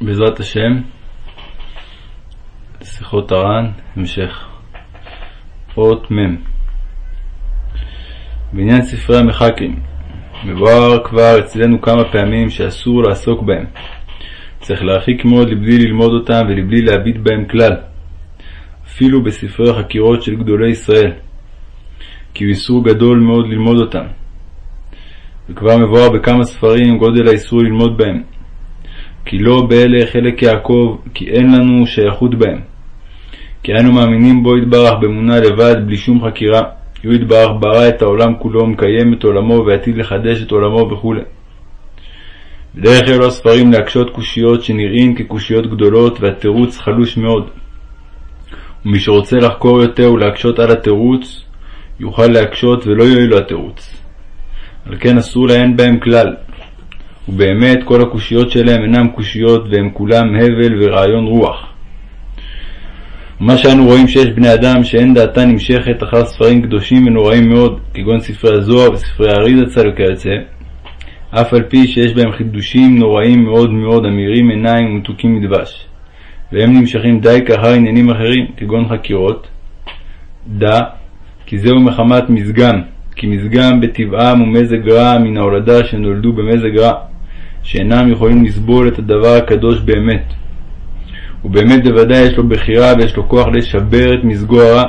בעזרת השם, שיחות הר"ן, המשך. אות מ' בעניין ספרי המחקרים, מבואר כבר אצלנו כמה פעמים שאסור לעסוק בהם. צריך להרחיק מאוד לבלי ללמוד אותם ולבלי להביט בהם כלל, אפילו בספרי החקירות של גדולי ישראל, כי הוא איסור גדול מאוד ללמוד אותם. וכבר מבואר בכמה ספרים גודל האיסור ללמוד בהם, כי לא באלה חלק יעקב, כי אין לנו שייכות בהם. כי אנו מאמינים בו יתברך באמונה לבד, בלי שום חקירה. הוא יתברך ברא את העולם כולו, מקיים את עולמו ועתיד לחדש את עולמו וכו'. בדרך אלו הספרים להקשות קושיות שנראים כקושיות גדולות והתירוץ חלוש מאוד. ומי שרוצה לחקור יותר ולהקשות על התירוץ, יוכל להקשות ולא יועיל לו התירוץ. על כן אסור לעיין בהם כלל, ובאמת כל הקושיות שלהם אינם קושיות והם כולם הבל ורעיון רוח. ומה שאנו רואים שיש בני אדם שאין דעתה נמשכת אחר ספרים קדושים ונוראים מאוד, כגון ספרי הזוהר וספרי האריזה צל וכיוצא, אף על פי שיש בהם חידושים נוראים מאוד מאוד אמירים עיניים ומתוקים מדבש, והם נמשכים די כאחר עניינים אחרים, כגון חקירות, דע כי זהו מחמת מזגם, כי מזגם בטבעם הוא מזג רע מן ההולדה שנולדו במזג רע, שאינם יכולים לסבול את הדבר הקדוש באמת. ובאמת בוודאי יש לו בחירה ויש לו כוח לשבר את מזגו הרע.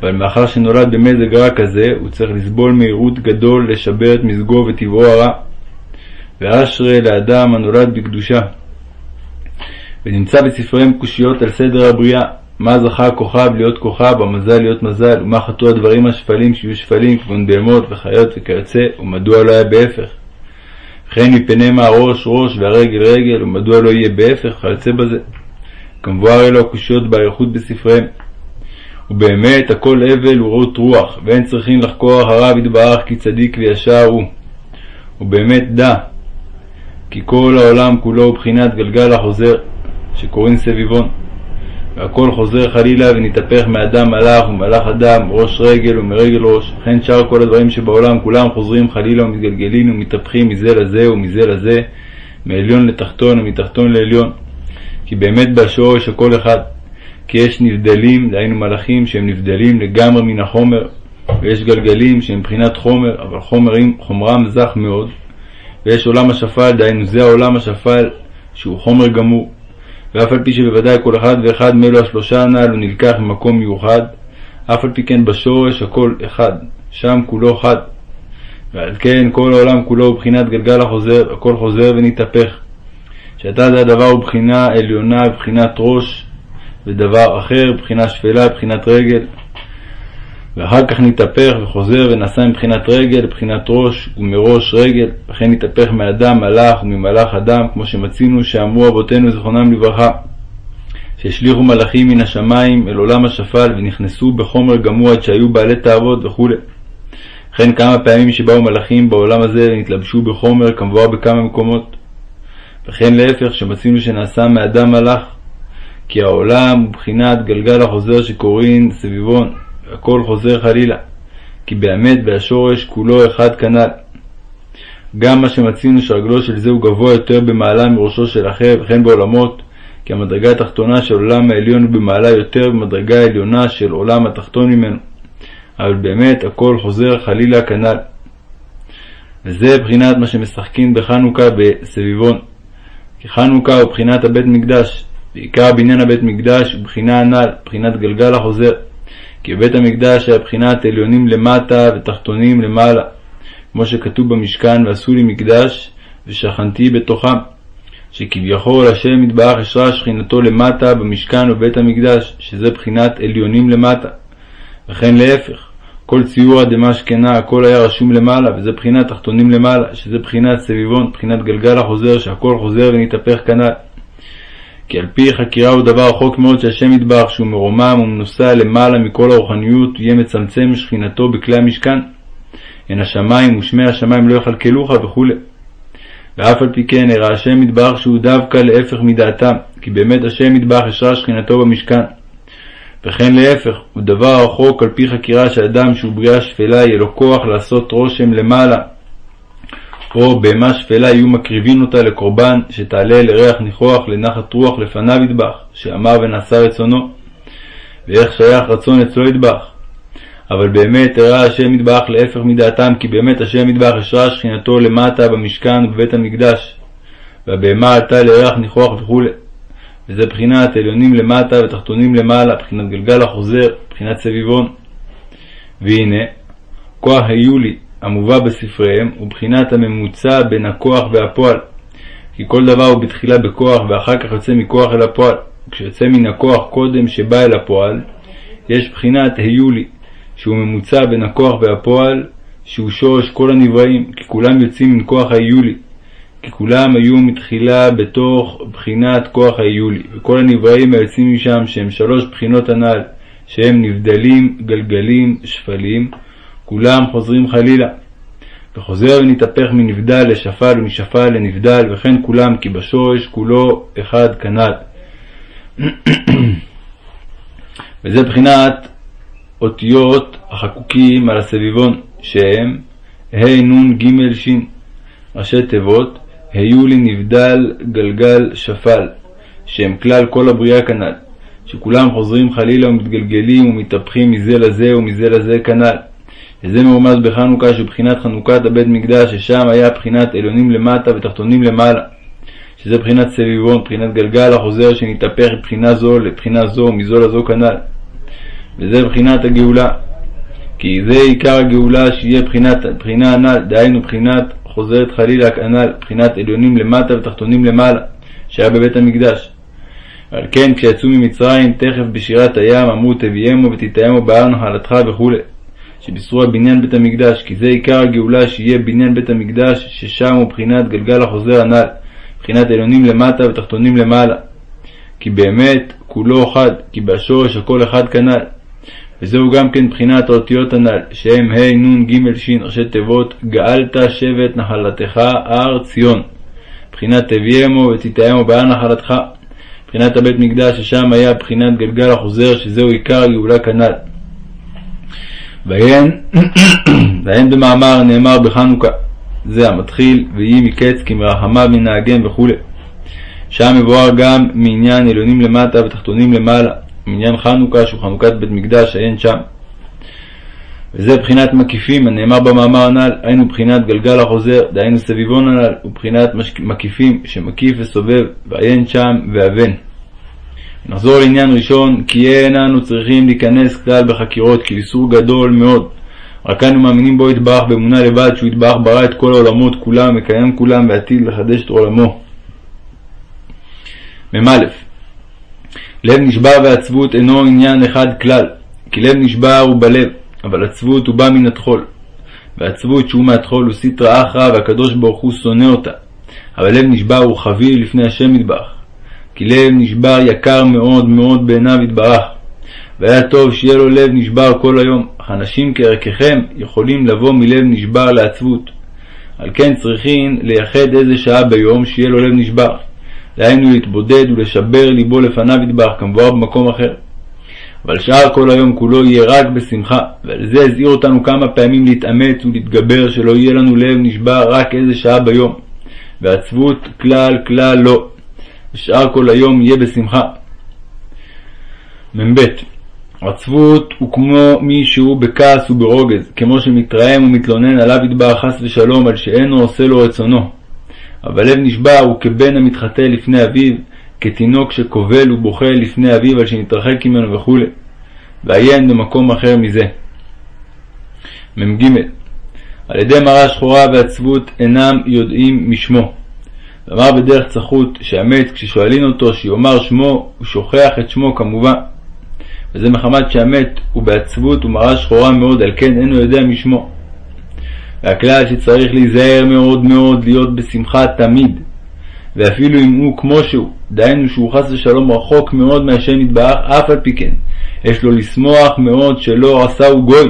אבל מאחר שנולד במזג רע כזה, הוא צריך לסבול מהירות גדול לשבר את מזגו וטבעו הרע. ואשרי לאדם הנולד בקדושה. ונמצא בספריהם קושיות על סדר הבריאה, מה זכה הכוכב להיות כוכב, המזל להיות מזל, ומה חטאו הדברים השפלים שיהיו שפלים, כגון בהמות וחיות וכיוצא, ומדוע לא היה בהפך. וכן מפני מה ראש והרגל רגל, ומדוע לא יהיה בהפך, וכיוצא בזה. כמבואר אלו הקושיות באריכות בספריהם. ובאמת הכל הבל ורעות רוח, ואין צריכים לחקור אחריו יתברך כי צדיק וישר הוא. ובאמת דע, כי כל העולם כולו הוא בחינת גלגל החוזר, שקוראים סביבון. והכל חוזר חלילה ונתהפך מאדם מלאך ומלאך אדם, ראש רגל ומרגל ראש, וכן שאר כל הדברים שבעולם כולם חוזרים חלילה ומתגלגלים ומתהפכים מזה לזה ומזה לזה, מעליון לתחתון ומתחתון לעליון. כי באמת בשורש הכל אחד. כי יש נבדלים, דהיינו מלאכים שהם נבדלים לגמרי מן החומר, ויש גלגלים שהם מבחינת חומר, אבל חומרים, חומרם זך מאוד, ויש עולם השפל, דהיינו זה העולם השפל, שהוא חומר גמור. ואף על פי שבוודאי כל אחד ואחד מאלו השלושה הנ"ל הוא נלקח ממקום מיוחד, אף על פי כן בשורש הכל אחד, שם כולו חד. ועל כן כל העולם כולו הוא בחינת גלגל החוזר, הכל חוזר ונתהפך. שעתה זה הדבר הוא בחינה עליונה ובחינת ראש, ודבר אחר, בחינה שפלה, בחינת רגל. ואחר כך נתהפך וחוזר ונעשה מבחינת רגל לבחינת ראש, ומראש רגל, וכן נתהפך מאדם מלאך וממלאך אדם, כמו שמצינו שאמרו אבותינו זכרונם לברכה, שהשליכו מלאכים מן השמיים אל עולם השפל, ונכנסו בחומר גמור עד שהיו בעלי תאוות וכו'. וכן כמה פעמים שבאו מלאכים בעולם הזה ונתלבשו בחומר, כמבואר בכמה מקומות. וכן להפך, שמצינו שנעשה מאדם מלאך, כי העולם הוא בחינת גלגל החוזר שקוראים סביבון, והכל חוזר חלילה, כי באמת והשורש כולו אחד כנ"ל. גם מה שמצינו שרגלו של זה הוא גבוה יותר במעלה מראשו של אחר, וכן בעולמות, כי המדרגה התחתונה של עולם העליון הוא במעלה יותר במדרגה העליונה של עולם התחתון ממנו. אבל באמת הכל חוזר חלילה כנ"ל. וזה בחינת מה שמשחקים בחנוכה בסביבון. כי חנוכה הוא בחינת הבית מקדש, ועיקר בניין הבית מקדש הוא בחינה הנ"ל, בחינת גלגל החוזר. כי בבית המקדש היה בחינת עליונים למטה ותחתונים למעלה, כמו שכתוב במשכן ועשו לי מקדש ושכנתי בתוכם, שכביכול השם יתברך אשרה שכינתו למטה במשכן ובבית המקדש, שזה בחינת עליונים למטה. וכן להפך, כל ציורא דמשכנה הכל היה רשום למעלה, וזה בחינת תחתונים למעלה, שזה בחינת סביבון, בחינת גלגל החוזר, שהכל חוזר ונתהפך כנ"ל. כי על פי חקירה הוא דבר רחוק מאוד שהשם יתברך שהוא מרומם ומנוסה למעלה מכל הרוחניות יהיה מצמצם שכינתו בכלי המשכן. הן השמיים ושמי השמיים לא יכלכלוך וכו'. ואף על פי כן הראה השם יתברך שהוא דווקא להפך מדעתם, כי באמת השם יתברך אשרה שכינתו במשכן. וכן להפך, הוא דבר רחוק על פי חקירה שאדם שהוא בריאה שפלה יהיה לו כוח לעשות רושם למעלה, או בהמה שפלה יהיו מקריבין אותה לקורבן שתעלה לריח ניחוח לנחת רוח לפניו ידבח, שאמר ונעשה רצונו, ואיך שייך רצון אצלו ידבח. אבל באמת הראה השם ידבח להפך מדעתם, כי באמת השם ידבח השרה שכינתו למטה במשכן ובבית המקדש, והבהמה עלתה לריח ניחוח וכו'. וזה בחינת עליונים למטה ותחתונים למעלה, בחינת גלגל החוזר, בחינת סביבון. והנה, כוח היולי המובא בספריהם הוא בחינת הממוצע בין הכוח והפועל. כי כל דבר הוא בתחילה בכוח ואחר כך יוצא מכוח אל הפועל. כשיוצא מן הכוח קודם שבא אל הפועל, יש בחינת היולי, שהוא ממוצע בין הכוח והפועל, שהוא שורש כל הנבראים, כי כולם יוצאים מן כוח היולי, כי כולם היו מתחילה בתוך בחינת כוח היולי, וכל הנבראים היוצאים משם שהם שלוש בחינות הנ"ל, שהם נבדלים, גלגלים, שפלים, כולם חוזרים חלילה. וחוזר ונתהפך מנבדל לשפל ומשפל לנבדל, וכן כולם, כי בשורש כולו אחד כנ"ל. וזה בחינת אותיות החקוקים על הסביבון, שהם ה' נ' ג' ש', ראשי תיבות היו לי נבדל גלגל שפל, שהם כלל כל הבריאה כנ"ל, שכולם חוזרים חלילה ומתגלגלים ומתהפכים מזה לזה ומזה לזה כנ"ל. וזה מרומז בחנוכה שבחינת חנוכת הבית מקדש, ששם היה בחינת עליונים למטה ותחתונים למעלה, שזה בחינת סביבון, בחינת גלגל החוזר שנתהפך מבחינה זו לבחינה זו ומזו לזו כנ"ל. וזה בחינת הגאולה. כי זה עיקר הגאולה שיהיה בחינת בחינה הנ"ל, דהיינו בחינת חוזרת חלילה כנ"ל, בחינת עליונים למטה ותחתונים למעלה, שהיה בבית המקדש. על כן כשיצאו ממצרים תכף בשירת הים אמרו תביאמו ותתאמו בהר נחלתך וכו', שבישרו על בניין בית המקדש, כי זה עיקר הגאולה שיהיה בניין בית המקדש, ששם הוא בחינת גלגל החוזר הנ"ל, בחינת עליונים למטה ותחתונים למעלה. כי באמת כולו אחד, כי בשורש הכל אחד כנ"ל. וזהו גם כן בחינת האותיות הנ"ל, שהם ה' נ' ג' ש' ראשי תיבות גאלת שבט נחלתך הר ציון. בחינת תביימו ותתאמו בהר נחלתך. בחינת הבית מקדש ששם היה בחינת גלגל החוזר שזהו עיקר הגאולה כנ"ל. והן, במאמר נאמר בחנוכה, זה המתחיל ויהי מקץ כי מרחמיו מנהגם וכו'. שם מבואר גם מעניין עליונים למטה ותחתונים למעלה, מעניין חנוכה שהוא חנוכת בית מקדש עיין שם. וזה בחינת מקיפים הנאמר במאמר הנ"ל, היינו בחינת גלגל החוזר, דהיינו סביבון הנ"ל, ובחינת מקיפים שמקיף וסובב, ועיין שם ואבן. נחזור לעניין ראשון, כי אין אנו צריכים להיכנס כלל בחקירות, כי איסור גדול מאוד. רק אנו מאמינים בו יתברך באמונה לבד, שהוא יתברך ברא את כל העולמות כולם, מקיים כולם, ועתיד לחדש את עולמו. מ"א לב נשבר ועצבות אינו עניין אחד כלל, כי לב נשבר הוא בלב, אבל עצבות הוא בא מן הטחול. ועצבות שהוא מהטחול הוא סיטרא אחרא, והקדוש ברוך הוא שונא אותה. אבל לב נשבר הוא חביב לפני השם יתברך. כי לב נשבר יקר מאוד מאוד בעיניו יתברך. והיה טוב שיהיה לו לב נשבר כל היום, אך אנשים כערככם יכולים לבוא מלב נשבר לעצבות. על כן צריכים לייחד איזה שעה ביום שיהיה לו לב נשבר. דהיינו להתבודד ולשבר ליבו לפניו יתברך, כמבואר במקום אחר. אבל שאר כל היום כולו יהיה רק בשמחה, ועל זה הזהיר אותנו כמה פעמים להתאמץ ולהתגבר, שלא יהיה לנו לב נשבר רק איזה שעה ביום, ועצבות כלל כלל לא, ושאר כל היום יהיה בשמחה. מ"ב עצבות הוא כמו מי שהוא בכעס וברוגז, כמו שמתרעם ומתלונן עליו יתברך חס ושלום על שאינו עושה לו רצונו. אבל לב נשבר הוא כבן המתחטא לפני אביו, כתינוק שקובל ובוכה לפני אביו על שנתרחק ממנו וכו', ועיין במקום אחר מזה. מ"ג על ידי מראה שחורה ועצבות אינם יודעים משמו. ואמר בדרך צחות שהמת כששואלים אותו שיאמר שמו, הוא שוכח את שמו כמובן. וזה מחמת שהמת הוא בעצבות ומראה שחורה מאוד, על כן אינו יודע משמו. והכלל שצריך להיזהר מאוד מאוד להיות בשמחה תמיד, ואפילו אם הוא כמו שהוא, דהיינו שהוא חס ושלום רחוק מאוד מהשם יתברך, אף על פי כן, יש לו לשמוח מאוד שלא עשהו גוי.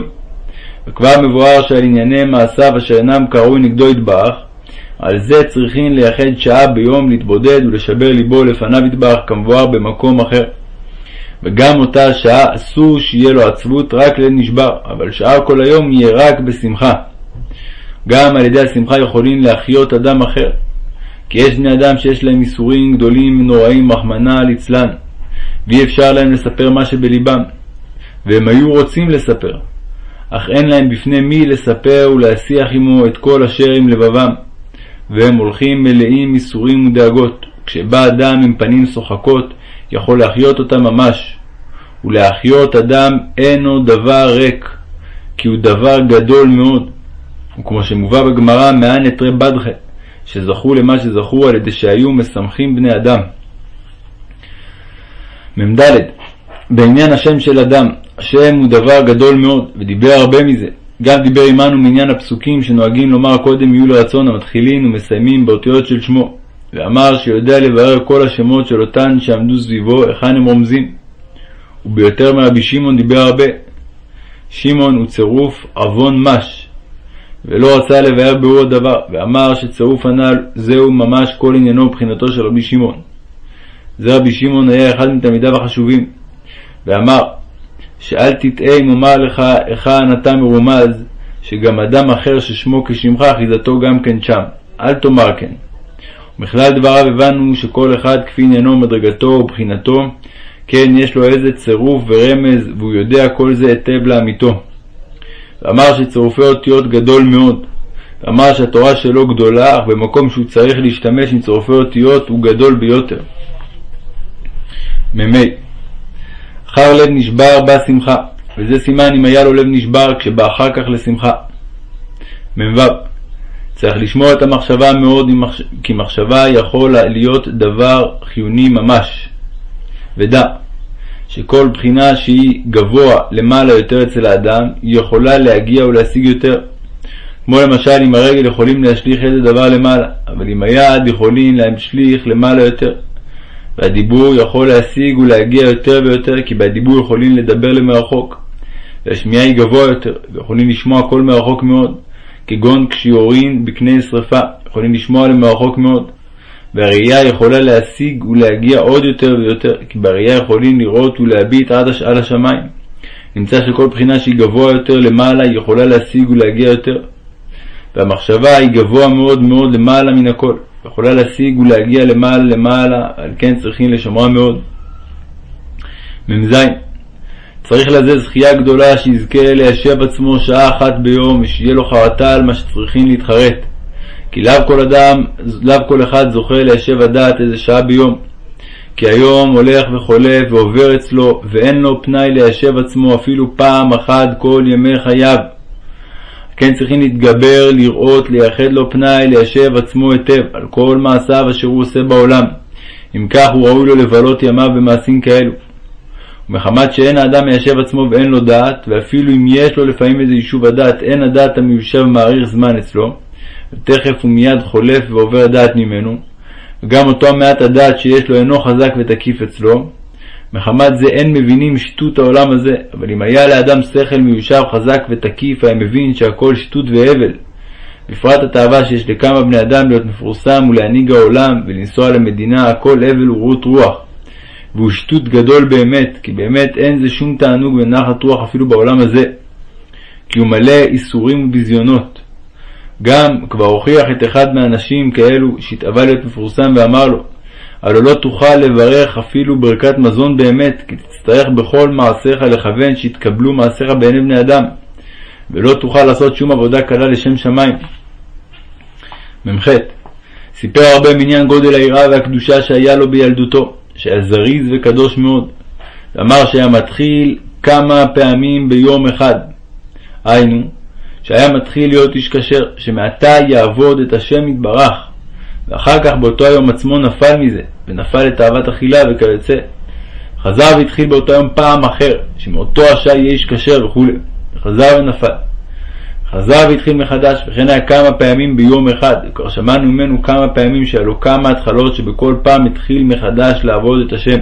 וכבר מבואר שעל ענייני מעשיו אשר אינם קרוי נגדו יתברך, על זה צריכים לייחד שעה ביום להתבודד ולשבר ליבו לפניו יתברך כמבואר במקום אחר. וגם אותה השעה אסור שיהיה לו עצבות רק ליל נשבר, אבל שעה כל היום יהיה רק בשמחה. גם על ידי השמחה יכולים להחיות אדם אחר. כי יש בני אדם שיש להם ייסורים גדולים ונוראים, רחמנא ליצלן, ואי אפשר להם לספר מה שבלבם, והם היו רוצים לספר, אך אין להם בפני מי לספר ולהשיח עמו את כל אשר עם לבבם, והם הולכים מלאים ייסורים ודאגות. כשבא אדם עם פנים שוחקות, יכול להחיות אותם ממש, ולהחיות אדם אינו דבר ריק, כי הוא דבר גדול מאוד. וכמו שמובא בגמרא, מאן אתרי בדחה, שזכו למה שזכו על ידי שהיו משמחים בני אדם. מ"ד בעניין השם של אדם, השם הוא דבר גדול מאוד, ודיבר הרבה מזה. גם דיבר עמנו מעניין הפסוקים שנוהגים לומר קודם יהיו לרצון המתחילים ומסיימים באותיות של שמו, ואמר שיודע לברר כל השמות של אותן שעמדו סביבו, היכן הם רומזים. וביותר מרבי שמעון דיבר הרבה. שמעון הוא צירוף עוון מש, ולא רצה לבאר ביאור הדבר, ואמר שצירוף הנ"ל זהו ממש כל עניינו מבחינתו של רבי שמעון. זה רבי שמעון היה אחד מתלמידיו החשובים, ואמר שאל תטעה אם אומר לך היכן אתה מרומז, שגם אדם אחר ששמו כשמך אחיזתו גם כן שם, אל תאמר כן. ובכלל דבריו הבנו שכל אחד כפי עניינו ומדרגתו ובחינתו, כן יש לו איזה צירוף ורמז, והוא יודע כל זה היטב לאמיתו. ואמר שצירופי אותיות גדול מאוד. ואמר שהתורה שלו גדולה, אך במקום שהוא צריך להשתמש עם צירופי אותיות הוא גדול ביותר. מ"ה אחר לב נשבר בא שמחה, וזה סימן אם היה לו לב נשבר כשבא אחר כך לשמחה. מ"ו צריך לשמוע את המחשבה מאוד, כי מחשבה יכול להיות דבר חיוני ממש. ודע שכל בחינה שהיא גבוה למעלה יותר אצל האדם, היא יכולה להגיע ולהשיג יותר. כמו למשל עם הרגל יכולים להשליך איזה דבר למעלה, אבל עם היד יכולים להשליך למעלה יותר. והדיבור יכול להשיג ולהגיע יותר ויותר, כי בדיבור יכולים לדבר למרחוק. והשמיעה היא גבוה יותר, ויכולים לשמוע קול מרחוק מאוד, כגון כשיורין בקנה שרפה, יכולים לשמוע למרחוק מאוד. והראייה יכולה להשיג ולהגיע עוד יותר ויותר, כי בראייה יכולים לראות ולהביט עד על השמיים. נמצא שכל בחינה שהיא גבוה יותר למעלה, היא יכולה להשיג ולהגיע יותר. והמחשבה היא גבוה מאוד מאוד למעלה מן הכל. יכולה להשיג ולהגיע למעלה למעלה, על כן צריכים לשמרה מאוד. מ"ז צריך לזה זכייה גדולה שיזכה ליישב עצמו שעה אחת ביום ושיהיה לו חרטה על מה שצריכים להתחרט. כי לאו כל אדם, לאו כל אחד זוכה ליישב הדעת איזה שעה ביום. כי היום הולך וחולף ועובר אצלו, ואין לו פנאי ליישב עצמו אפילו פעם אחת כל ימי חייו. כן צריכים להתגבר, לראות, לייחד לו פנאי, ליישב עצמו היטב על כל מעשיו אשר הוא עושה בעולם. אם כך הוא ראוי לו לבלות ימיו במעשים כאלו. ומחמת שאין האדם מיישב עצמו ואין לו דעת, ואפילו אם יש לו לפעמים איזה יישוב הדעת, אין הדעת המיושב ומאריך זמן אצלו, ותכף ומיד חולף ועובר הדעת ממנו, וגם אותו המעט הדעת שיש לו אינו חזק ותקיף אצלו, מחמת זה אין מבינים שטות העולם הזה, אבל אם היה לאדם שכל מיושב חזק ותקיף, היה מבין שהכל שטות והבל. בפרט התאווה שיש לכמה בני אדם להיות מפורסם ולהנהיג העולם ולנסוע למדינה, הכל הבל ורעות רוח. והוא שטות גדול באמת, כי באמת אין זה שום תענוג ונחת רוח אפילו בעולם הזה. כי הוא מלא איסורים וביזיונות. גם כבר הוכיח את אחד מהאנשים כאלו שהתאווה להיות מפורסם ואמר לו הלא לא תוכל לברך אפילו ברכת מזון באמת, כי תצטרך בכל מעשיך לכוון שיתקבלו מעשיך בעיני בני אדם, ולא תוכל לעשות שום עבודה קלה לשם שמיים. מ"ח סיפר הרבה מעניין גודל היראה והקדושה שהיה לו בילדותו, שהיה זריז וקדוש מאוד, ואמר שהיה מתחיל כמה פעמים ביום אחד. היינו, שהיה מתחיל להיות איש כשר, שמעתה יעבוד את השם יתברך, ואחר כך באותו היום עצמו נפל מזה, ונפל לתאוות אכילה וכיוצא. חזר והתחיל באותו יום פעם אחר, שמאותו השעה יהיה איש כשר וכו', וחזר ונפל. חזר והתחיל מחדש, וכן היה כמה פעמים ביום אחד, וכבר שמענו ממנו כמה פעמים שהיה לו כמה התחלות שבכל פעם התחיל מחדש לעבוד את השם.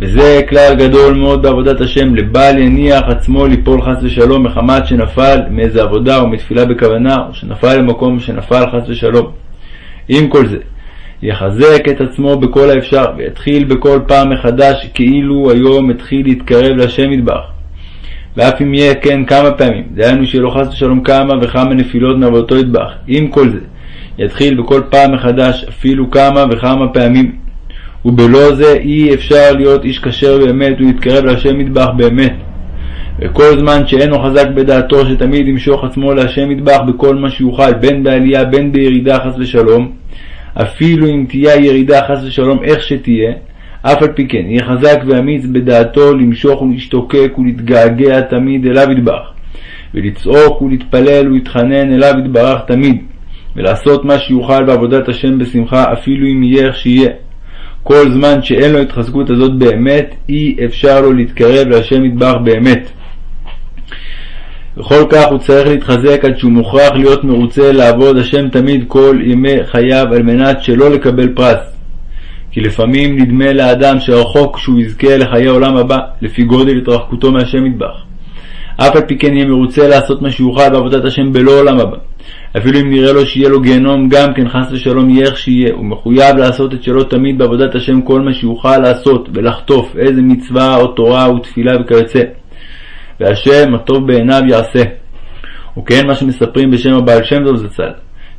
וזה כלל גדול מאוד בעבודת השם, לבל יניח עצמו ליפול חס ושלום מחמת שנפל מאיזה עבודה או מתפילה בכוונה, או שנפל למקום שנפל חס ושלום. עם כל זה, יחזק את עצמו בכל האפשר, ויתחיל בכל פעם מחדש כאילו היום התחיל להתקרב להשם מטבח. ואף אם יהיה כן כמה פעמים, דהיינו לו חס ושלום כמה וכמה נפילות מעבודתו יטבח, עם כל זה, יתחיל בכל פעם מחדש אפילו כמה וכמה פעמים, ובלא זה אי אפשר להיות איש כשר באמת ולהתקרב להשם מטבח באמת. וכל זמן שאינו חזק בדעתו שתמיד ימשוך עצמו להשם מטבח בכל מה שיוכל, בין בעלייה בין בירידה חס ושלום, אפילו אם תהיה הירידה חס ושלום איך שתהיה, אף על פי כן יהיה חזק ואמיץ בדעתו למשוך ולהשתוקק ולהתגעגע תמיד אליו ידבח, ולצעוק ולהתפלל ולהתחנן אליו יתברך תמיד, ולעשות מה שיוכל בעבודת השם בשמחה, אפילו אם יהיה איך שיהיה. כל זמן שאין לו התחזקות הזאת באמת, אי אפשר לו להתקרב להשם יתברך באמת. וכל כך הוא צריך להתחזק עד שהוא מוכרח להיות מרוצה לעבוד השם תמיד כל ימי חייו על מנת שלא לקבל פרס. כי לפעמים נדמה לאדם שרחוק שהוא יזכה לחיי עולם הבא, לפי גודל התרחקותו מהשם מטבח. אף על פי כן יהיה מרוצה לעשות מה שיוכל בעבודת השם בלא עולם הבא. אפילו אם נראה לו שיהיה לו גיהנום, גם כן חס ושלום יהיה איך שיהיה, הוא מחויב לעשות את שלו תמיד בעבודת השם כל מה שיוכל לעשות, ולחטוף איזה מצווה או תורה ותפילה וכיוצא. והשם הטוב בעיניו יעשה. וכן מה שמספרים בשם הבעל שם טוב זצ"ל.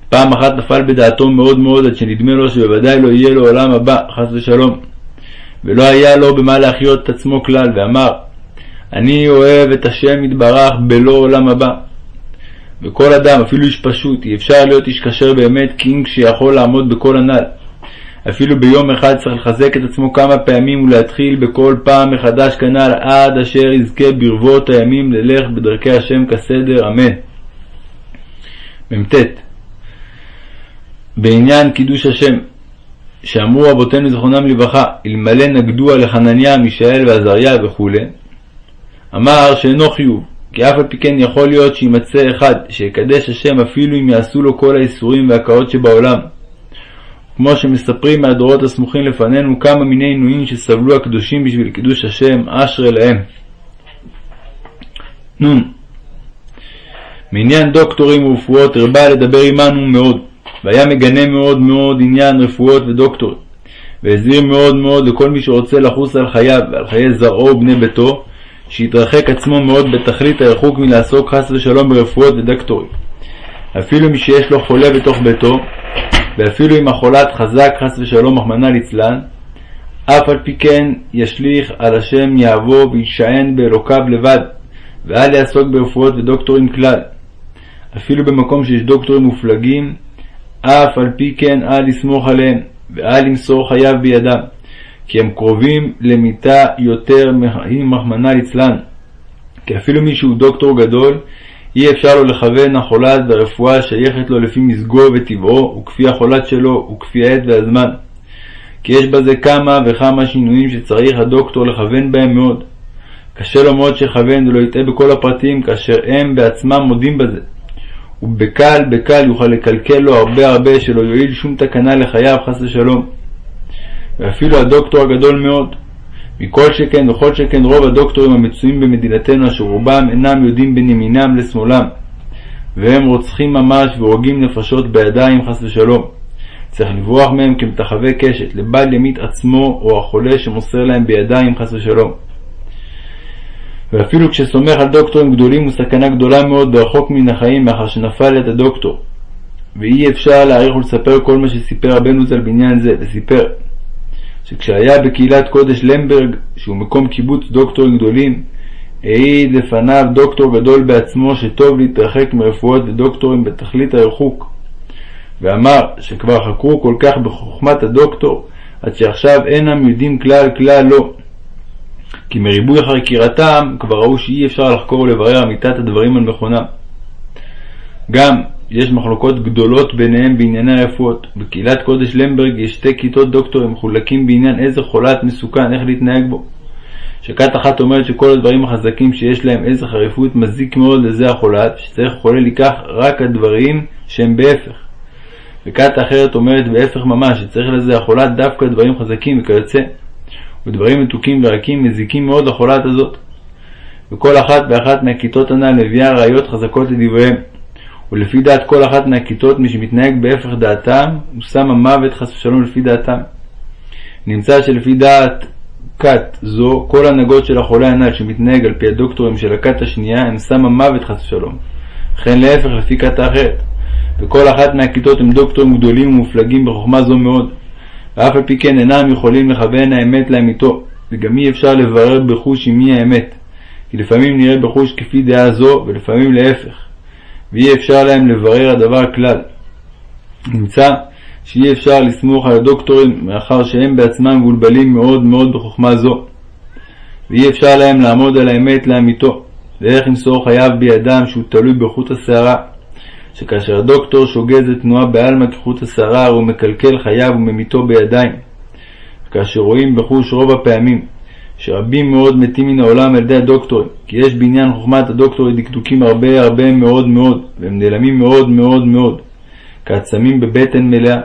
פעם אחת נפל בדעתו מאוד מאוד עד שנדמה לו שבוודאי לא יהיה לו עולם הבא, חס ושלום. ולא היה לו במה להחיות את עצמו כלל, ואמר, אני אוהב את השם יתברך בלא עולם הבא. וכל אדם, אפילו איש פשוט, אי אפשר להיות איש כשר באמת, כי אם כשיכול לעמוד בכל הנ"ל. אפילו ביום אחד צריך לחזק את עצמו כמה פעמים ולהתחיל בכל פעם מחדש כנ"ל עד אשר יזכה ברבות הימים ללך בדרכי השם כסדר, אמן. מ"ט בעניין קידוש השם, שאמרו רבותינו זכרונם לברכה, אלמלא נגדוה לחנניה, מישאל ועזריה וכו', אמר שאינו חיוב, כי אף על פי כן יכול להיות שימצא אחד שיקדש השם אפילו אם יעשו לו כל האיסורים והקאות שבעולם. כמו שמספרים מהדורות הסמוכים לפנינו כמה מיני עינויים שסבלו הקדושים בשביל קידוש השם, אשרי להם. נ. מעניין דוקטורים ורפואות הרבה לדבר עמנו מאוד, והיה מגנה מאוד מאוד עניין רפואות ודוקטורים, והזהיר מאוד מאוד לכל מי שרוצה לחוס על חייו ועל חיי זרעו ובני ביתו, שיתרחק עצמו מאוד בתכלית הרחוק מלעסוק חס ושלום ברפואות ודוקטורים. אפילו מי שיש לו חולה בתוך ביתו, ואפילו אם החולת חזק חס ושלום רחמנא ליצלן, אף על פי כן ישליך על השם יעבור ויישען באלוקיו לבד, ואל יעסוק ברפואות ודוקטורים כלל. אפילו במקום שיש דוקטורים מופלגים, אף על פי כן אל יסמוך עליהם, ואל ימסור חייו בידם, כי הם קרובים למיתה יותר מחיים רחמנא ליצלן. כי אפילו מי שהוא דוקטור גדול, אי אפשר לו לכוון החולת ברפואה השייכת לו לפי מזגו וטבעו, וכפי החולת שלו, וכפי העת והזמן. כי יש בזה כמה וכמה שינויים שצריך הדוקטור לכוון בהם מאוד. קשה לו מאוד שיכוון ולא יטעה בכל הפרטים, כאשר הם בעצמם מודים בזה. ובקל בקל יוכל לקלקל לו הרבה הרבה שלא יועיל שום תקנה לחייו חס ושלום. ואפילו הדוקטור הגדול מאוד. מכל שכן וכל שכן רוב הדוקטורים המצויים במדינתנו אשר רובם אינם יודעים בין ימינם לשמאלם והם רוצחים ממש והורגים נפשות בידיים חס ושלום. צריך לברוח מהם כמתחווה קשת לבל ימית עצמו או החולה שמוסר להם בידיים חס ושלום. ואפילו כשסומך על דוקטורים גדולים הוא סכנה גדולה מאוד ורחוק מן החיים מאחר שנפל את הדוקטור. ואי אפשר להעריך ולספר כל מה שסיפר רבנו ז"ל בעניין זה, וסיפר שכשהיה בקהילת קודש למברג, שהוא מקום קיבוץ דוקטורים גדולים, העיד לפניו דוקטור גדול בעצמו שטוב להתרחק מרפואות ודוקטורים בתכלית הריחוק, ואמר שכבר חקרו כל כך בחוכמת הדוקטור, עד שעכשיו אינם יודעים כלל כלל לא. כי מריבוי חקירתם כבר ראו שאי אפשר לחקור ולברר אמיתת הדברים על מכונם. גם יש מחלוקות גדולות ביניהם בענייני הרפואות. בקהילת קודש למברג יש שתי כיתות דוקטורים מחולקים בעניין איזה חולת מסוכן, איך להתנהג בו. שכת אחת אומרת שכל הדברים החזקים שיש להם איזה חריפות מזיק מאוד לזה החולת, שצריך חולה לקח רק הדברים שהם בהפך. וכת אחרת אומרת בהפך ממש, שצריך לזה החולת דווקא דברים חזקים וכיוצא. ודברים מתוקים ורקים מזיקים מאוד לחולת הזאת. וכל אחת ואחת מהכיתות הנ"ל מביאה ראיות חזקות לדבריהם. ולפי דעת כל אחת מהכיתות, מי שמתנהג בהפך דעתם, הוא שם המוות חס ושלום לפי דעתם. נמצא שלפי דעת כת זו, כל הנהגות של החולה הנ"ל שמתנהג על פי הדוקטורים של הכת השנייה, הם סם המוות חס ושלום. וכן להפך לפי כת האחרת. וכל אחת מהכיתות הם דוקטורים גדולים ומופלגים בחוכמה זו מאוד. ואף על פי כן אינם יכולים לכוון האמת לאמיתו, וגם אי אפשר לברר בחוש עם מי האמת. כי לפעמים נראה בחוש כפי דעה זו, ולפעמים להפך. ואי אפשר להם לברר הדבר כלל. נמצא שאי אפשר לסמוך על הדוקטורים מאחר שהם בעצמם מבולבלים מאוד מאוד בחוכמה זו. ואי אפשר להם לעמוד על האמת לאמיתו, ואיך ימסור חייו בידם שהוא תלוי בחוט השערה, שכאשר הדוקטור שוגז את תנועה בעלמא כחוט השערה, הוא מקלקל חייו וממיתו בידיים. וכאשר רואים בחוש רוב הפעמים שרבים מאוד מתים מן העולם על ידי הדוקטורים, כי יש בעניין חוכמת הדוקטורים דקדוקים הרבה הרבה מאוד מאוד, והם נעלמים מאוד מאוד מאוד, כעצמים בבטן מלאה,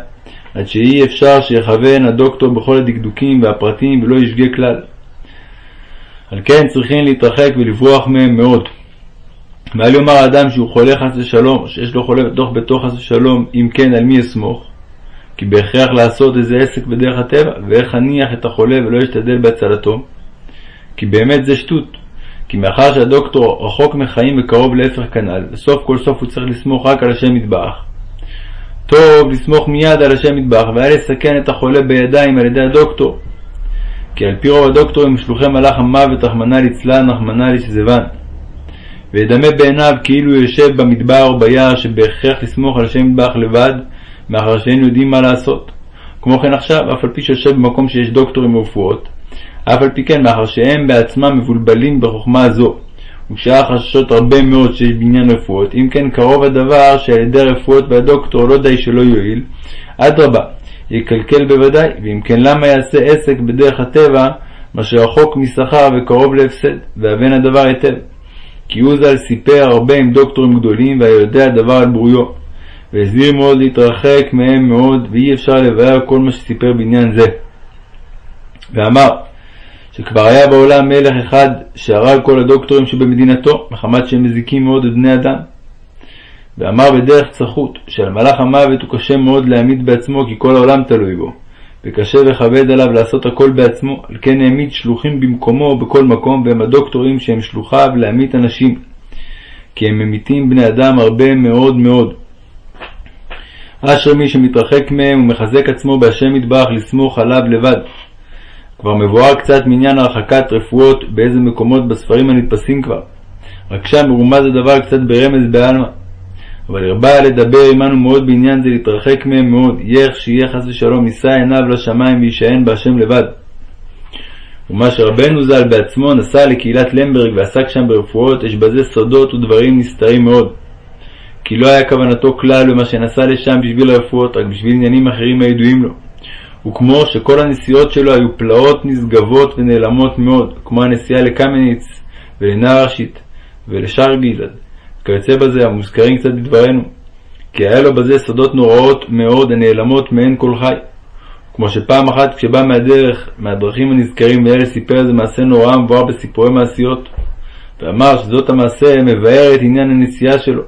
עד שאי אפשר שיכוון הדוקטור בכל הדקדוקים והפרטים ולא ישגה כלל. על כן צריכים להתרחק ולברוח מהם מאוד. ואל יאמר האדם שהוא חולה חס ושלום, שיש לו חולה בתוך ביתו חס ושלום, אם כן על מי אסמוך? כי בהכרח לעשות איזה עסק בדרך הטבע, ואיך אניח את החולה ולא ישתדל בהצלתו? כי באמת זה שטות. כי מאחר שהדוקטור רחוק מחיים וקרוב להפך כנ"ל, וסוף כל סוף הוא צריך לסמוך רק על השם יתברך. טוב לסמוך מיד על השם יתברך, ואל לסכן את החולה בידיים על ידי הדוקטור. כי על פי רוב הדוקטורים שלוחי מלאך המוות, רחמנא ליצלן, רחמנא לישזבן. וידמה בעיניו כאילו הוא יושב במדבר או ביער שבהכרח לסמוך על השם יתברך לבד, מאחר שאין יודעים מה לעשות. כמו כן עכשיו, אף על פי שיושב במקום שיש דוקטורים ורפואות, אף על פי כן, מאחר שהם בעצמם מבולבלים בחוכמה הזו, ושאר חששות הרבה מאוד שיש בעניין רפואות, אם כן קרוב הדבר שעל ידי הרפואות והדוקטור לא די שלא יועיל, אדרבה, יקלקל בוודאי, ואם כן למה יעשה עסק בדרך הטבע, מה שרחוק משכר וקרוב להפסד, והבן הדבר היטב. כי הוא ז"ל סיפר הרבה עם דוקטורים גדולים, והיה יודע דבר על ברויו, והזהיר מאוד להתרחק מהם מאוד, ואי אפשר לבאר כל מה שסיפר בעניין זה. ואמר, שכבר היה בעולם מלך אחד שהרג כל הדוקטורים שבמדינתו, מחמת שהם מזיקים מאוד את בני אדם. ואמר בדרך צחות, שעל מלאך המוות הוא קשה מאוד להעמיד בעצמו, כי כל העולם תלוי בו, וקשה וכבד עליו לעשות הכל בעצמו, על כן העמיד שלוחים במקומו בכל מקום, והם הדוקטורים שהם שלוחיו להמית אנשים, כי הם ממיתים בני אדם הרבה מאוד מאוד. אשר מי שמתרחק מהם ומחזק עצמו בהשם יתברך לסמוך עליו לבד, כבר מבואר קצת מעניין הרחקת רפואות באיזה מקומות בספרים הנדפסים כבר. רק שם מרומז הדבר קצת ברמז בעלמא. אבל הרבה לדבר עמנו מאוד בעניין זה להתרחק מהם מאוד, יך שיהיה חס ושלום יישא עיניו לשמיים ויישען בהשם לבד. ומה שרבנו ז"ל בעצמו נסע לקהילת למברג ועסק שם ברפואות, יש בזה סודות ודברים נסתרים מאוד. כי לא היה כוונתו כלל במה שנסע לשם בשביל הרפואות, רק בשביל עניינים אחרים הידועים לו. וכמו שכל הנסיעות שלו היו פלאות נשגבות ונעלמות מאוד, כמו הנסיעה לקמניץ ולנרשית ולשאר גלעד, כיוצא בזה המוזכרים קצת בדברנו, כי היה לו בזה סודות נוראות מאוד הנעלמות מעין כל חי. כמו שפעם אחת כשבא מהדרך, מהדרכים הנזכרים ואלה סיפר איזה מעשה נורא מבואר בסיפורי מעשיות, ואמר שזאת המעשה מבאר את עניין הנסיעה שלו,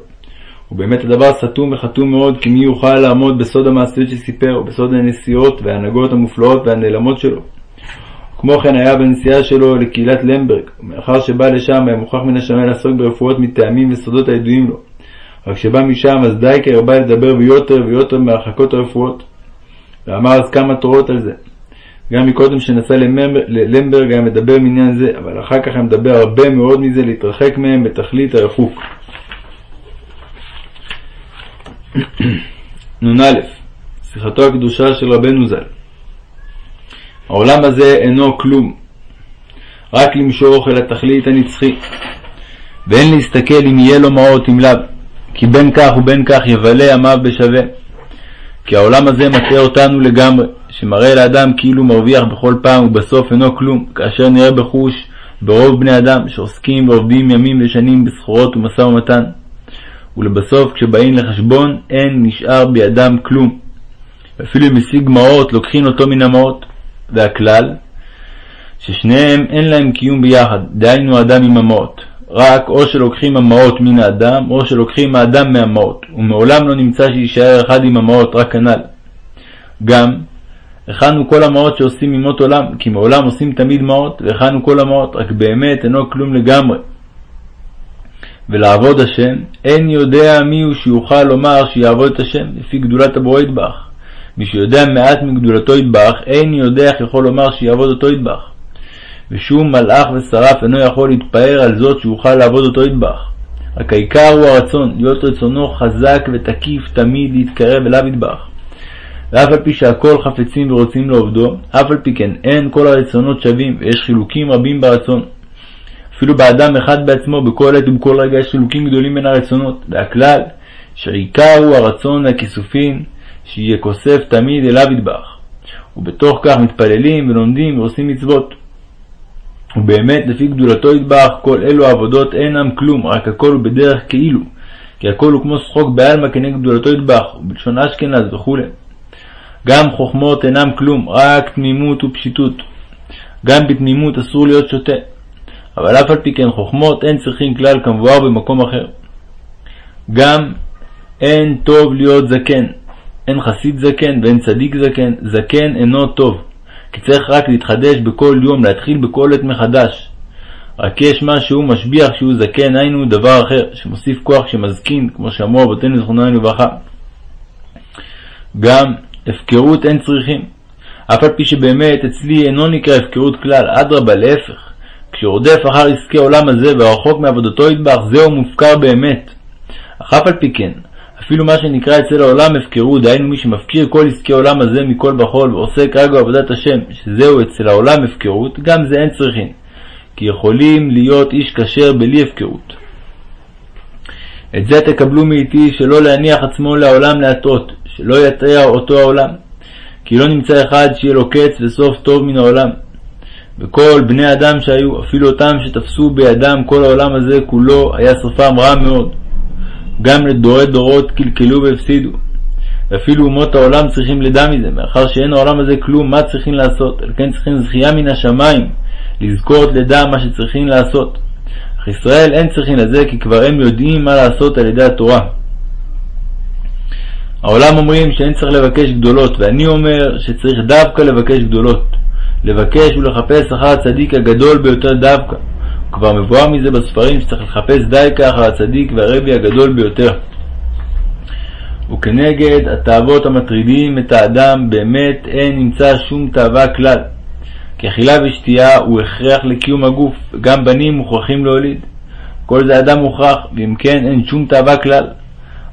ובאמת הדבר סתום וחתום מאוד, כי מי יוכל לעמוד בסוד המעשיות שסיפר, ובסוד הנסיעות וההנהגות המופלאות והנעלמות שלו. כמו כן היה בנסיעה שלו לקהילת למברג, ומאחר שבא לשם היה מוכרח מן השמיים לעסוק ברפואות מטעמים וסודות הידועים לו. רק כשבא משם אז די כי הרבה לדבר ביותר ויותר מהרחקות הרפואות. ואמר אז כמה תורות על זה. גם מקודם שנסע ללמברג היה מדבר מעניין זה, אבל אחר כך היה מדבר הרבה מאוד מזה להתרחק מהם בתכלית הרחוק. נ"א שיחתו הקדושה של רבנו ז"ל העולם הזה אינו כלום, רק למשוך אל התכלית הנצחי, ואין להסתכל אם יהיה לו מעות אם לאו, כי בין כך ובין כך יבלה ימיו בשווה. כי העולם הזה מטעה אותנו לגמרי, שמראה לאדם כאילו מרוויח בכל פעם ובסוף אינו כלום, כאשר נראה בחוש ברוב בני אדם שעוסקים ועובדים ימים ושנים בסחורות ומשא ומתן. ולבסוף כשבאים לחשבון אין נשאר בידם כלום. אפילו אם השיג מעות לוקחים אותו מן המעות. והכלל ששניהם אין להם קיום ביחד, דהיינו האדם עם המעות. רק או שלוקחים המעות מן האדם, או שלוקחים האדם מהמעות, ומעולם לא נמצא שיישאר אחד עם המעות רק כנ"ל. גם הוא כל המעות שעושים ממות עולם, כי מעולם עושים תמיד מעות, והיכן הוא כל המעות, רק באמת אינו כלום לגמרי. ולעבוד השם, אין יודע מי הוא שיוכל לומר שיעבוד את השם, לפי גדולת הבורא ידבח. מי שיודע מעט מגדולתו ידבח, אין יודע איך יכול לומר שיעבוד אותו ידבח. ושום מלאך ושרף אינו יכול להתפאר על זאת שיוכל לעבוד אותו ידבח. רק העיקר הוא הרצון, להיות רצונו חזק ותקיף תמיד להתקרב אליו ידבח. ואף על פי שהכל חפצים ורוצים לעובדו, אף על פי כן אין כל הרצונות שווים, ויש חילוקים רבים ברצון. אפילו באדם אחד בעצמו, בכל עת ובכל רגע יש חילוקים גדולים בין הרצונות, והכלל, שעיקר הוא הרצון והכיסופים, שיהיה כוסף תמיד אליו ידבח. ובתוך כך מתפללים ולומדים ועושים מצוות. ובאמת לפי גדולתו ידבח, כל אלו העבודות אינם כלום, רק הכל הוא בדרך כאילו, כי הכל הוא כמו שחוק בעלמא כנגד גדולתו ידבח, ובלשון אשכנז וכו'. גם חוכמות אינם כלום, רק תמימות ופשיטות. גם בתמימות אסור להיות שוטה. אבל אף על פי כן חוכמות אין צריכים כלל כמבואר במקום אחר. גם אין טוב להיות זקן, אין חסיד זקן ואין צדיק זקן, זקן אינו טוב. כי צריך רק להתחדש בכל יום, להתחיל בכל עת מחדש. רק יש משהו משביח שהוא זקן, היינו דבר אחר, שמוסיף כוח שמזקין, כמו שאמרו רבותינו זכרונם לברכה. גם הפקרות אין צריכים. אף על פי שבאמת אצלי אינו נקרא הפקרות כלל, אדרבה, להפך. כשרודף אחר עסקי עולם הזה ורחוק מעבודתו ידבח, זהו מופקר באמת. אך אף על פי כן, אפילו מה שנקרא אצל העולם הפקרות, דהיינו מי שמפקיר כל עסקי עולם הזה מכל בחול ועוסק רק בעבודת השם, שזהו אצל העולם הפקרות, גם זה אין צריכים, כי יכולים להיות איש כשר בלי הפקרות. את זה תקבלו מאיתי שלא להניח עצמו לעולם להטעות, שלא יטעה אותו העולם, כי לא נמצא אחד שיהיה לו קץ וסוף טוב מן העולם. וכל בני אדם שהיו, אפילו אותם שתפסו בידם כל העולם הזה כולו, היה סופם רע מאוד. גם לדורי דורות קלקלו והפסידו. ואפילו אומות העולם צריכים לדע מזה, מאחר שאין העולם הזה כלום, מה צריכים לעשות? על כן צריכים זכייה מן השמיים, לזכות לדע מה שצריכים לעשות. אך ישראל אין צריכים לזה, כי כבר הם יודעים מה לעשות על ידי התורה. העולם אומרים שאין צריך לבקש גדולות, ואני אומר שצריך דווקא לבקש גדולות. לבקש ולחפש אחר הצדיק הגדול ביותר דווקא. כבר מבואר מזה בספרים שצריך לחפש דייקה אחר הצדיק והרבי הגדול ביותר. וכנגד התאוות המטרידים את האדם באמת אין נמצא שום תאווה כלל. כי אכילה ושתייה הוא הכרח לקיום הגוף, וגם בנים מוכרחים להוליד. כל זה אדם מוכרח, ואם כן אין שום תאווה כלל.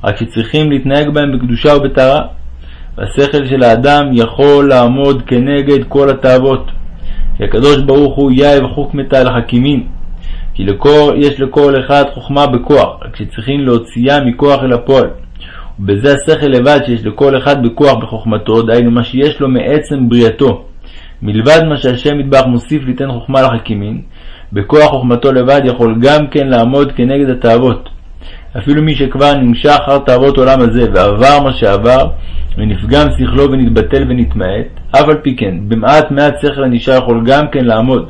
רק שצריכים להתנהג בהם בקדושה ובטהרה. והשכל של האדם יכול לעמוד כנגד כל התאוות. כי הקדוש ברוך הוא יאיב חוכמתא לחכימים. כי לכל, יש לכל אחד חוכמה בכוח, רק שצריכים להוציאה מכוח אל הפועל. ובזה השכל לבד שיש לכל אחד בכוח בחוכמתו, דהיינו מה שיש לו מעצם בריאתו. מלבד מה שהשם מטבח מוסיף ליתן חוכמה לחכימים, בכוח חוכמתו לבד יכול גם כן לעמוד כנגד התאוות. אפילו מי שכבר נמשך אחר תאוות עולם הזה ועבר מה שעבר, ונפגם שכלו ונתבטל ונתמעט, אף על פי כן, במעט מעט שכל הנשאר יכול גם כן לעמוד.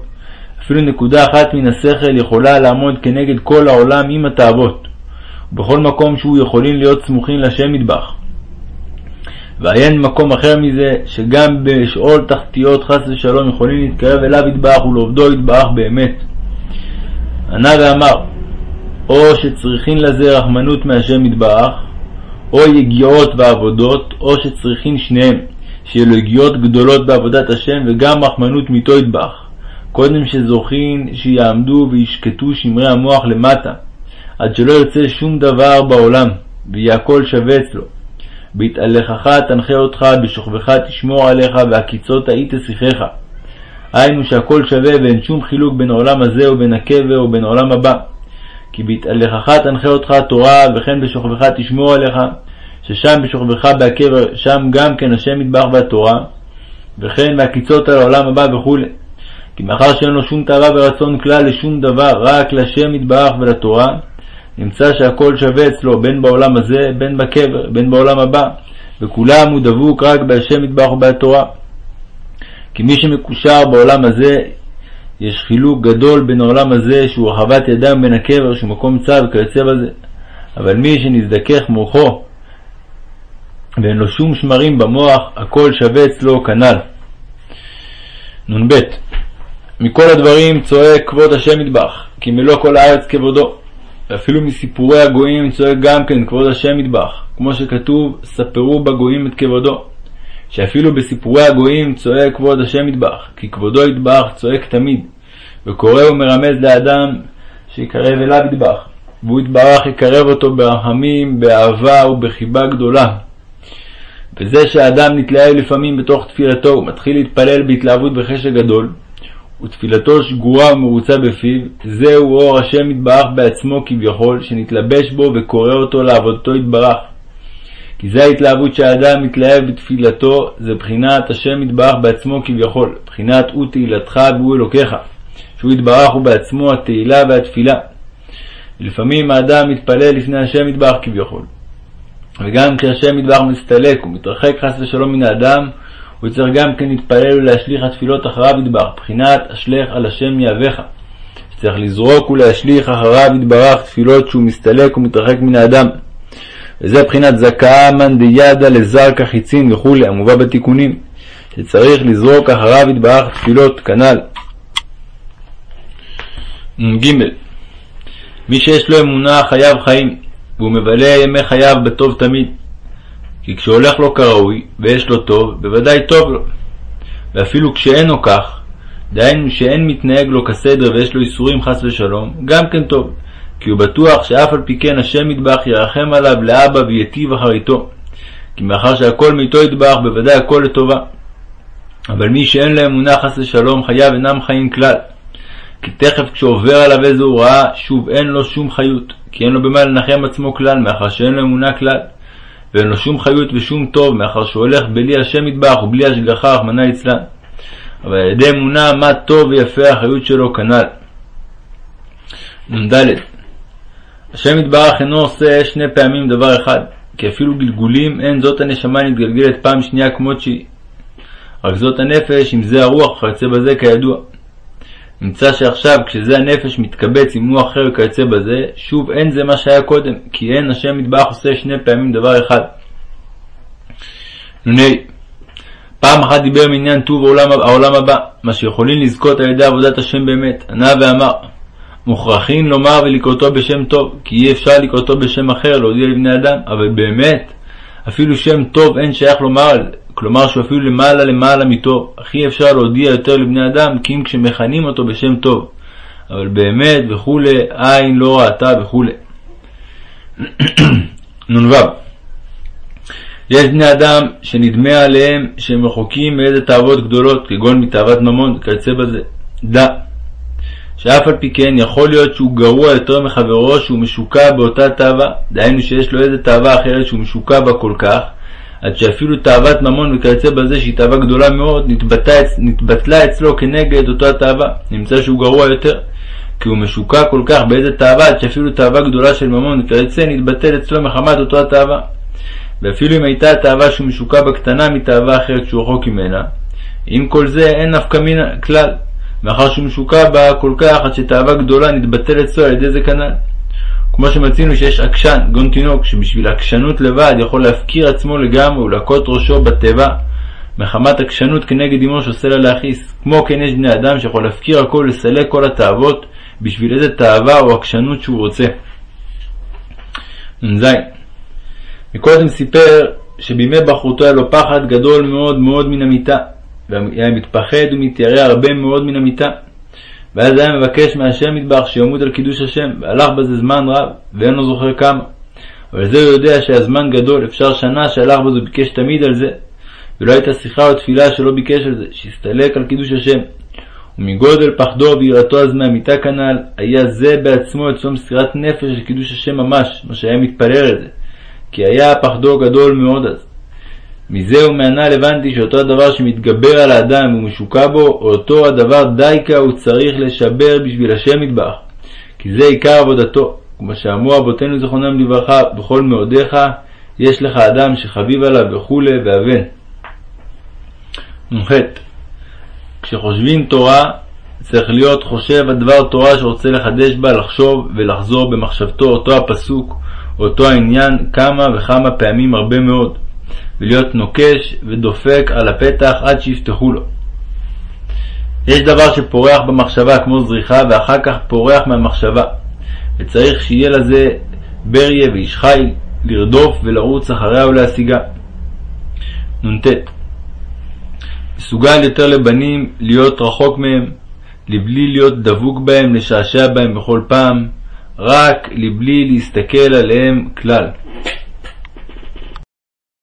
אפילו נקודה אחת מן השכל יכולה לעמוד כנגד כל העולם עם התאוות, ובכל מקום שהוא יכולים להיות סמוכים לשם מטבח. ועיין מקום אחר מזה, שגם בשאול תחתיות חס ושלום יכולים להתקרב אליו יטבח ולעובדו יטבח באמת. ענה ואמר, או שצריכין לזה רחמנות מהשם יטבח, או יגיעות ועבודות, או שצריכין שניהם, שיהיו לו יגיעות גדולות בעבודת השם וגם רחמנות מיתו יטבח. קודם שזוכין שיעמדו וישקטו שמרי המוח למטה, עד שלא יוצא שום דבר בעולם, ויהיה הכל שווה אצלו. בהתהלכך תנחה אותך, בשוכבך תשמור עליך, והקיצות היית שיחך. היינו שהכל שווה ואין שום חילוק בין העולם הזה ובין הקבר ובין העולם הבא. כי בהתהלכך תנחה אותך התורה, וכן בשוכבך תשמור עליך, ששם בשוכבך בהקבר, שם גם כן השם יתברך והתורה, וכן מהקיצות על העולם הבא וכו'. כי מאחר שאין לו שום תאווה ורצון כלל לשום דבר, רק לשם יתברך ולתורה, נמצא שהכל שווה אצלו, בין בעולם הזה, בין בקבר, בין בעולם הבא, וכולם הוא דבוק רק בהשם יתברך ובתורה. כי מי שמקושר בעולם הזה, יש חילוק גדול בין העולם הזה, שהוא רחבת ידם בין הקבר, שהוא מקום צו וכיוצא בזה. אבל מי שנזדכך מוחו, ואין לו שום שמרים במוח, הכל שווה אצלו כנ"ל. נ"ב מכל הדברים צועק כבוד השם מטבח, כי מלוא כל הארץ כבודו. ואפילו מסיפורי הגויים צועק גם כן כבוד השם מטבח, כמו שכתוב, ספרו בגויים את כבודו. שאפילו בסיפורי הגויים צועק כבוד השם מטבח, כי כבודו יטבח צועק תמיד, וקורא ומרמז לאדם שיקרב אליו יטבח, והוא יתברך יקרב אותו ברחמים, באהבה ובחיבה גדולה. וזה שהאדם נתלהב לפעמים בתוך תפילתו, הוא מתחיל להתפלל בהתלהבות וחשק גדול, ותפילתו שגורה ומרוצה בפיו, זהו אור השם יתברך בעצמו כביכול, שנתלבש בו וקורא אותו לעבודתו יתברך. כי זה ההתלהבות שהאדם מתלהב בתפילתו, זה בחינת השם יתברך בעצמו כביכול, בחינת הוא תהילתך והוא אלוקיך, שהוא יתברך הוא בעצמו התהילה והתפילה. לפעמים האדם מתפלל לפני השם יתברך כביכול. וגם כשהשם יתברך מסתלק ומתרחק חס ושלום מן האדם, הוא צריך גם כן להתפלל ולהשליך התפילות אחריו יתברך, בחינת אשלך על השם יהבך. שצריך לזרוק ולהשליך אחריו יתברך תפילות שהוא מסתלק ומתרחק מן האדם. וזה בחינת זכאה מאן דידה לזרקא חיצין וכולי, המובא בתיקונים, שצריך לזרוק אחריו יתברך תפילות כנ"ל. נ"ג מי שיש לו אמונה חייב חיים, והוא מבלה ימי חייו בטוב תמיד. כי כשהולך לו כראוי, ויש לו טוב, בוודאי טוב לו. ואפילו כשאינו כך, דהיינו שאין מתנהג לו כסדר ויש לו איסורים חס ושלום, גם כן טוב, כי הוא בטוח שאף על פי כן השם ידבח ירחם עליו לאבא ויטיב אחריתו. כי מאחר שהכל מאיתו ידבח, בוודאי הכל לטובה. אבל מי שאין לו אמונה חס ושלום, חייו אינם חיים כלל. כי תכף כשעובר עליו איזה הוא ראה, שוב אין לו שום חיות, כי אין לו במה לנחם עצמו כלל, מאחר שאין לו אמונה כלל. ואין לו שום חיות ושום טוב, מאחר שהוא הולך בלי השם יטבח ובלי השגחה, רחמנא ליצלן. אבל על ידי אמונה מה טוב ויפה החיות שלו כנ"ל. נ"ד השם יתברך אינו עושה שני פעמים דבר אחד, כי אפילו גלגולים אין זאת הנשמה נתגלגלת פעם שנייה כמות שהיא. רק זאת הנפש עם זה הרוח וכיוצא בזה כידוע. נמצא שעכשיו כשזה הנפש מתקבץ עם מוח אחר וכיוצא בזה, שוב אין זה מה שהיה קודם, כי אין השם מטבח עושה שני פעמים דבר אחד. נ"ה פעם אחת דיבר מעניין טוב העולם, העולם הבא, מה שיכולים לזכות על ידי עבודת השם באמת, ענה ואמר מוכרחים לומר ולקראותו בשם טוב, כי אי אפשר לקראותו בשם אחר להודיע לבני אדם, אבל באמת, אפילו שם טוב אין שייך לומר על זה, כלומר שהוא אפילו למעלה למעלה מטוב, הכי אפשר להודיע יותר לבני אדם, כי אם כשמכנים אותו בשם טוב, אבל באמת וכולי, עין לא ראתה וכולי. נ"ו יש בני אדם שנדמה עליהם שהם רחוקים מאיזה תאוות גדולות, כגון מתאוות ממון וכיוצא בזה. דע שאף על פי כן יכול להיות שהוא גרוע יותר מחברו שהוא משוקע באותה תאווה, דהיינו שיש לו איזה תאווה אחרת שהוא משוקע בה כל כך, עד שאפילו תאוות ממון וכיוצא בזה שהיא תאווה גדולה מאוד, נתבטלה, נתבטלה אצלו כנגד אותה תאווה, נמצא שהוא גרוע יותר. כי הוא משוקע כל כך באיזה תאווה, עד שאפילו תאווה גדולה של ממון וכיוצא נתבטל אצלו מחמת אותו התאווה. ואפילו אם הייתה התאווה שהוא משוקע בה קטנה מתאווה אחרת שהוא רחוק ממנה, עם כל זה אין נפקא מינה כלל, מאחר שהוא משוקע בה כל כך עד שתאווה גדולה נתבטל אצלו על ידי זה כנ"ל. כמו שמצינו שיש עקשן, גון תינוק, שבשביל עקשנות לבד יכול להפקיר עצמו לגמרי ולהכות ראשו בתיבה, מחמת עקשנות כנגד אמו שעושה לה להכעיס. כמו כן יש בני אדם שיכול להפקיר הכל ולסלק כל התאוות בשביל איזה תאווה או עקשנות שהוא רוצה. נ"ז מקודם סיפר שבימי בחרותו היה לו פחד גדול מאוד מאוד מן המיטה, והיה מתפחד ומתיירא הרבה מאוד מן המיטה. ואז היה מבקש מהשם מטבח שימות על קידוש השם, והלך בזה זמן רב, ואין לו זוכר כמה. אבל זה הוא יודע שהיה זמן גדול, אפשר שנה שהלך בזה וביקש תמיד על זה, ולא הייתה שיחה או תפילה שלא ביקש על זה, שהסתלק על קידוש השם. ומגודל פחדו ויראתו אז מהמיטה כנ"ל, היה זה בעצמו אצלו מסירת נפש של קידוש השם ממש, מה שהיה מתפלל על זה. כי היה פחדו גדול מאוד אז. מזה ומענה הבנתי שאותו הדבר שמתגבר על האדם ומשוקע בו, אותו הדבר דייקה הוא צריך לשבר בשביל השם מטבח, כי זה עיקר עבודתו. כמו שאמרו אבותינו זכרונם לברכה, בכל מאודיך יש לך אדם שחביב עליו וכולי ואבן. נ"ח כשחושבים תורה, צריך להיות חושב על דבר תורה שרוצה לחדש בה, לחשוב ולחזור במחשבתו אותו הפסוק, אותו העניין, כמה וכמה פעמים הרבה מאוד. ולהיות נוקש ודופק על הפתח עד שיפתחו לו. יש דבר שפורח במחשבה כמו זריחה ואחר כך פורח מהמחשבה, וצריך שיהיה לזה בריה ואיש חיל לרדוף ולרוץ אחריה ולהשיגה. נ"ט מסוגל יותר לבנים להיות רחוק מהם, לבלי להיות דבוק בהם, לשעשע בהם בכל פעם, רק לבלי להסתכל עליהם כלל.